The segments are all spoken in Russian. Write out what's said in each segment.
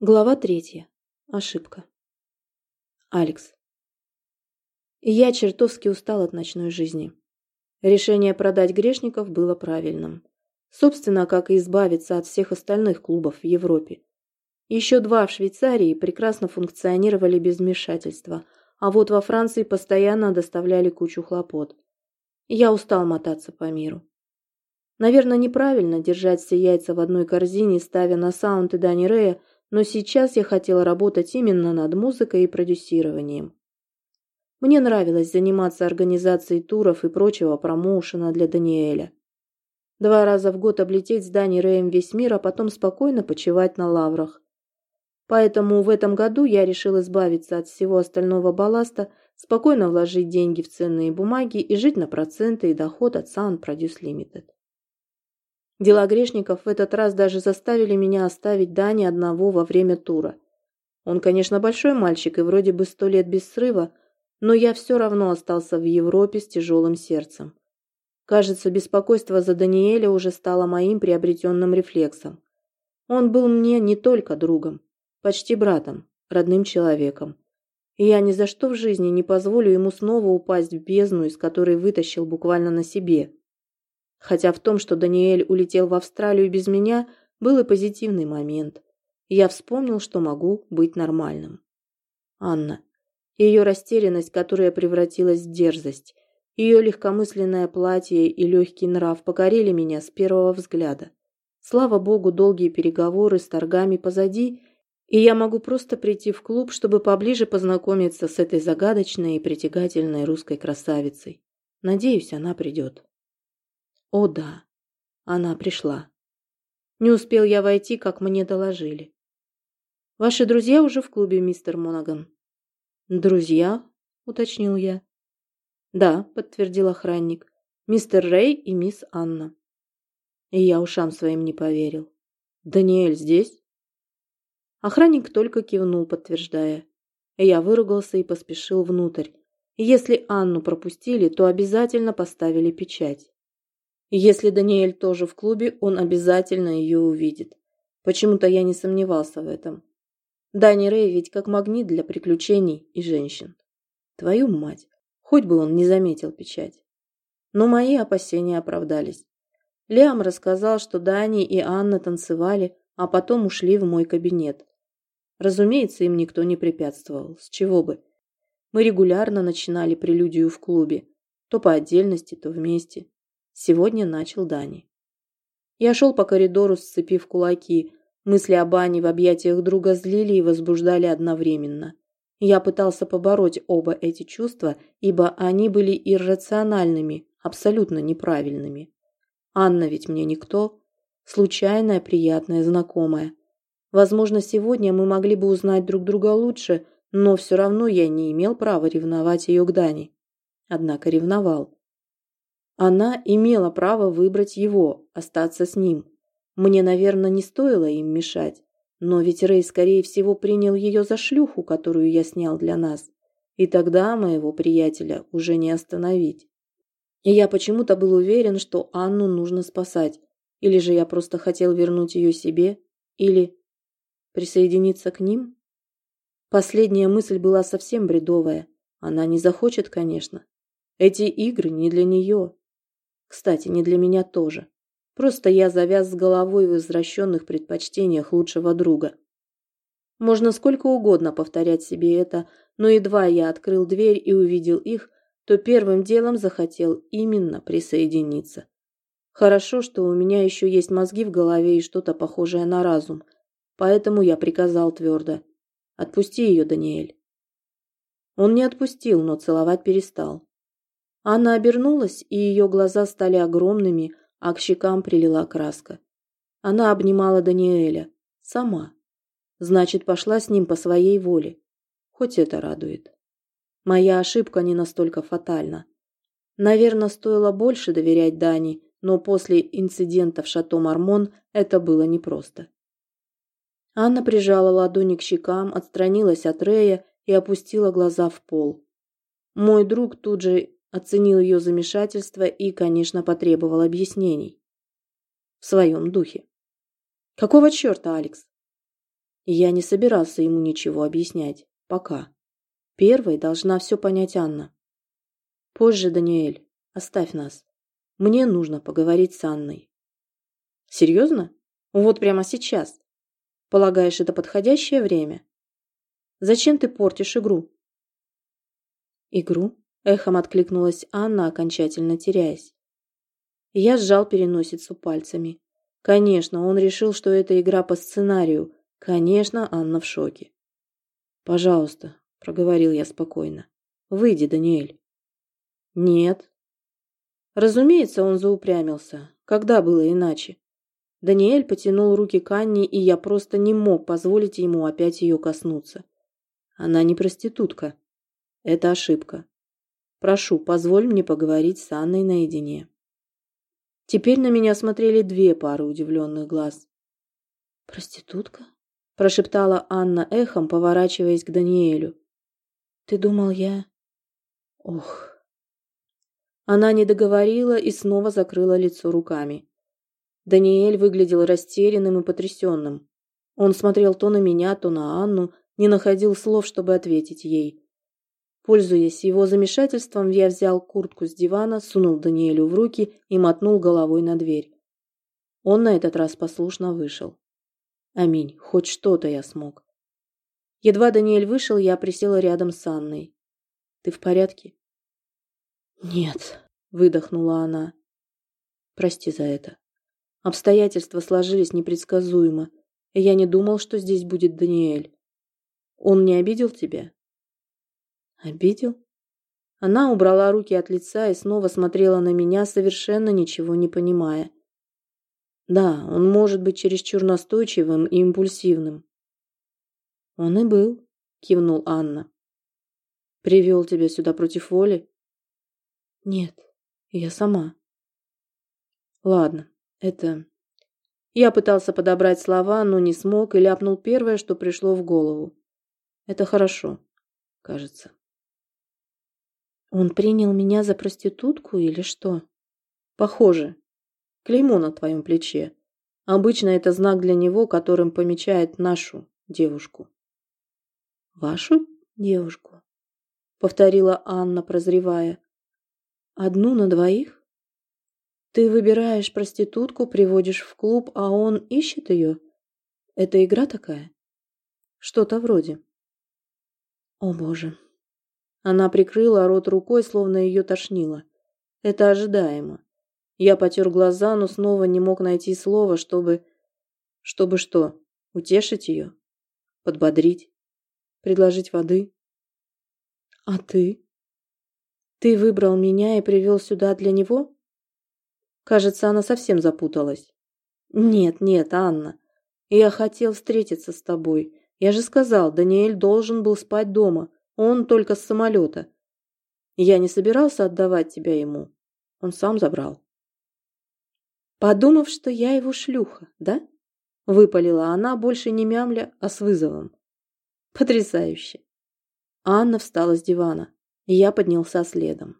Глава третья. Ошибка. Алекс. Я чертовски устал от ночной жизни. Решение продать грешников было правильным. Собственно, как и избавиться от всех остальных клубов в Европе. Еще два в Швейцарии прекрасно функционировали без вмешательства, а вот во Франции постоянно доставляли кучу хлопот. Я устал мотаться по миру. Наверное, неправильно держать все яйца в одной корзине, ставя на саунд и Дани Рея, но сейчас я хотела работать именно над музыкой и продюсированием. Мне нравилось заниматься организацией туров и прочего промоушена для Даниэля. Два раза в год облететь с Дани Рэем весь мир, а потом спокойно почивать на лаврах. Поэтому в этом году я решил избавиться от всего остального балласта, спокойно вложить деньги в ценные бумаги и жить на проценты и доход от Sound Produce Limited. Дела грешников в этот раз даже заставили меня оставить Дани одного во время тура. Он, конечно, большой мальчик и вроде бы сто лет без срыва, но я все равно остался в Европе с тяжелым сердцем. Кажется, беспокойство за Даниэля уже стало моим приобретенным рефлексом. Он был мне не только другом, почти братом, родным человеком. И я ни за что в жизни не позволю ему снова упасть в бездну, из которой вытащил буквально на себе. Хотя в том, что Даниэль улетел в Австралию без меня, был и позитивный момент. Я вспомнил, что могу быть нормальным. Анна. Ее растерянность, которая превратилась в дерзость. Ее легкомысленное платье и легкий нрав покорили меня с первого взгляда. Слава богу, долгие переговоры с торгами позади, и я могу просто прийти в клуб, чтобы поближе познакомиться с этой загадочной и притягательной русской красавицей. Надеюсь, она придет. О да, она пришла. Не успел я войти, как мне доложили. Ваши друзья уже в клубе, мистер Монаган. Друзья? уточнил я. Да, подтвердил охранник. Мистер Рэй и мисс Анна. И я ушам своим не поверил. Даниэль здесь? Охранник только кивнул, подтверждая. Я выругался и поспешил внутрь. Если Анну пропустили, то обязательно поставили печать. Если Даниэль тоже в клубе, он обязательно ее увидит. Почему-то я не сомневался в этом. Дани Рэй ведь как магнит для приключений и женщин. Твою мать, хоть бы он не заметил печать. Но мои опасения оправдались. Лиам рассказал, что Дани и Анна танцевали, а потом ушли в мой кабинет. Разумеется, им никто не препятствовал. С чего бы? Мы регулярно начинали прелюдию в клубе. То по отдельности, то вместе. Сегодня начал Дани. Я шел по коридору, сцепив кулаки. Мысли о бане в объятиях друга злили и возбуждали одновременно. Я пытался побороть оба эти чувства, ибо они были иррациональными, абсолютно неправильными. Анна ведь мне никто. Случайная, приятная, знакомая. Возможно, сегодня мы могли бы узнать друг друга лучше, но все равно я не имел права ревновать ее к Дани. Однако ревновал. Она имела право выбрать его, остаться с ним. Мне, наверное, не стоило им мешать. Но ведь Рэй, скорее всего, принял ее за шлюху, которую я снял для нас. И тогда моего приятеля уже не остановить. И я почему-то был уверен, что Анну нужно спасать. Или же я просто хотел вернуть ее себе. Или присоединиться к ним. Последняя мысль была совсем бредовая. Она не захочет, конечно. Эти игры не для нее. Кстати, не для меня тоже. Просто я завяз с головой в извращенных предпочтениях лучшего друга. Можно сколько угодно повторять себе это, но едва я открыл дверь и увидел их, то первым делом захотел именно присоединиться. Хорошо, что у меня еще есть мозги в голове и что-то похожее на разум, поэтому я приказал твердо. «Отпусти ее, Даниэль». Он не отпустил, но целовать перестал. Анна обернулась, и ее глаза стали огромными, а к щекам прилила краска. Она обнимала Даниэля. Сама. Значит, пошла с ним по своей воле. Хоть это радует. Моя ошибка не настолько фатальна. Наверное, стоило больше доверять Дани, но после инцидента в Шато Мармон это было непросто. Анна прижала ладони к щекам, отстранилась от Рея и опустила глаза в пол. Мой друг тут же оценил ее замешательство и, конечно, потребовал объяснений. В своем духе. «Какого черта, Алекс?» Я не собирался ему ничего объяснять. Пока. Первой должна все понять Анна. Позже, Даниэль, оставь нас. Мне нужно поговорить с Анной. Серьезно? Вот прямо сейчас? Полагаешь, это подходящее время? Зачем ты портишь игру? Игру? Эхом откликнулась Анна, окончательно теряясь. Я сжал переносицу пальцами. Конечно, он решил, что это игра по сценарию. Конечно, Анна в шоке. «Пожалуйста», — проговорил я спокойно. «Выйди, Даниэль». «Нет». Разумеется, он заупрямился. Когда было иначе? Даниэль потянул руки к Анне, и я просто не мог позволить ему опять ее коснуться. Она не проститутка. Это ошибка. Прошу, позволь мне поговорить с Анной наедине. Теперь на меня смотрели две пары удивленных глаз. «Проститутка?» – прошептала Анна эхом, поворачиваясь к Даниэлю. «Ты думал, я...» «Ох...» Она не договорила и снова закрыла лицо руками. Даниэль выглядел растерянным и потрясенным. Он смотрел то на меня, то на Анну, не находил слов, чтобы ответить ей. Пользуясь его замешательством, я взял куртку с дивана, сунул Даниэлю в руки и мотнул головой на дверь. Он на этот раз послушно вышел. Аминь, хоть что-то я смог. Едва Даниэль вышел, я присела рядом с Анной. «Ты в порядке?» «Нет», — выдохнула она. «Прости за это. Обстоятельства сложились непредсказуемо, и я не думал, что здесь будет Даниэль. Он не обидел тебя?» Обидел? Она убрала руки от лица и снова смотрела на меня, совершенно ничего не понимая. Да, он может быть чересчур настойчивым и импульсивным. Он и был, кивнул Анна. Привел тебя сюда против воли? Нет, я сама. Ладно, это... Я пытался подобрать слова, но не смог и ляпнул первое, что пришло в голову. Это хорошо, кажется. Он принял меня за проститутку или что? Похоже. Клеймо на твоем плече. Обычно это знак для него, которым помечает нашу девушку. Вашу девушку? Повторила Анна, прозревая. Одну на двоих? Ты выбираешь проститутку, приводишь в клуб, а он ищет ее? Это игра такая? Что-то вроде. О боже, она прикрыла рот рукой, словно ее тошнило. Это ожидаемо. Я потер глаза, но снова не мог найти слова, чтобы... Чтобы что? Утешить ее? Подбодрить? Предложить воды? А ты? Ты выбрал меня и привел сюда для него? Кажется, она совсем запуталась. Нет, нет, Анна. Я хотел встретиться с тобой. Я же сказал, Даниэль должен был спать дома. Он только с самолета. Я не собирался отдавать тебя ему. Он сам забрал. Подумав, что я его шлюха, да? Выпалила она, больше не мямля, а с вызовом. Потрясающе. Анна встала с дивана, и я поднялся следом.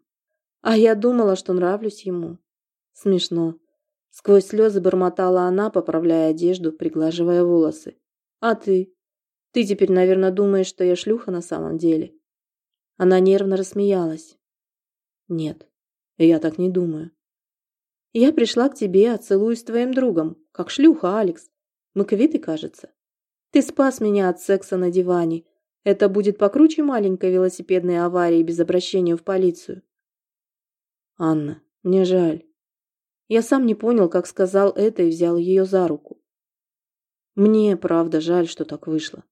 А я думала, что нравлюсь ему. Смешно. Сквозь слезы бормотала она, поправляя одежду, приглаживая волосы. А ты? Ты теперь, наверное, думаешь, что я шлюха на самом деле. Она нервно рассмеялась. Нет, я так не думаю. Я пришла к тебе, а целуюсь с твоим другом, как шлюха, Алекс. Мы квиты, кажется. Ты спас меня от секса на диване. Это будет покруче маленькой велосипедной аварии без обращения в полицию. Анна, мне жаль. Я сам не понял, как сказал это и взял ее за руку. Мне, правда, жаль, что так вышло.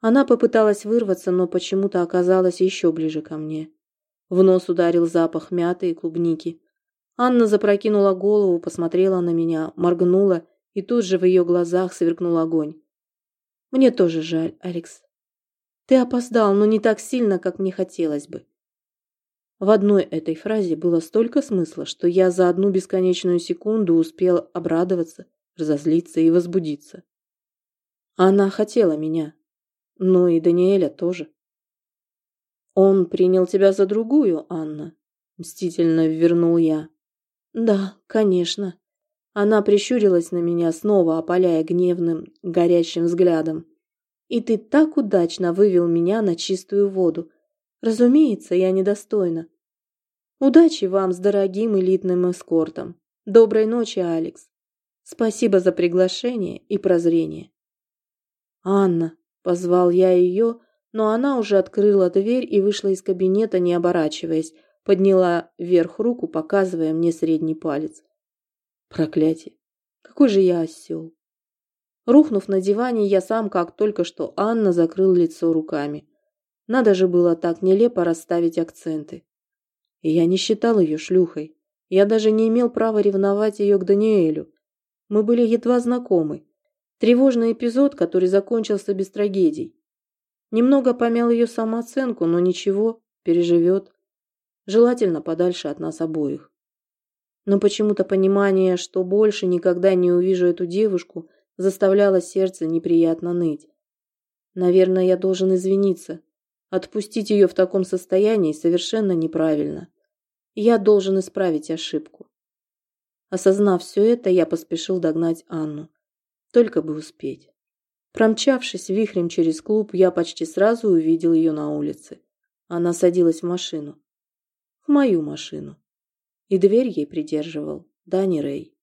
Она попыталась вырваться, но почему-то оказалась еще ближе ко мне. В нос ударил запах мяты и клубники. Анна запрокинула голову, посмотрела на меня, моргнула, и тут же в ее глазах сверкнул огонь. «Мне тоже жаль, Алекс. Ты опоздал, но не так сильно, как мне хотелось бы». В одной этой фразе было столько смысла, что я за одну бесконечную секунду успел обрадоваться, разозлиться и возбудиться. Она хотела меня, ну и Даниэля тоже. Он принял тебя за другую, Анна, мстительно вернул я. Да, конечно. Она прищурилась на меня, снова опаляя гневным, горящим взглядом. «И ты так удачно вывел меня на чистую воду. Разумеется, я недостойна. Удачи вам с дорогим элитным эскортом. Доброй ночи, Алекс. Спасибо за приглашение и прозрение». «Анна», — позвал я ее, но она уже открыла дверь и вышла из кабинета, не оборачиваясь, подняла вверх руку, показывая мне средний палец. Проклятие! Какой же я осел! Рухнув на диване, я сам, как только что Анна, закрыл лицо руками. Надо же было так нелепо расставить акценты. И я не считал ее шлюхой. Я даже не имел права ревновать ее к Даниэлю. Мы были едва знакомы. Тревожный эпизод, который закончился без трагедий. Немного помял ее самооценку, но ничего, переживет. Желательно подальше от нас обоих. Но почему-то понимание, что больше никогда не увижу эту девушку, заставляло сердце неприятно ныть. Наверное, я должен извиниться. Отпустить ее в таком состоянии совершенно неправильно. Я должен исправить ошибку. Осознав все это, я поспешил догнать Анну. Только бы успеть. Промчавшись вихрем через клуб, я почти сразу увидел ее на улице. Она садилась в машину. В мою машину и дверь ей придерживал Дани Рэй.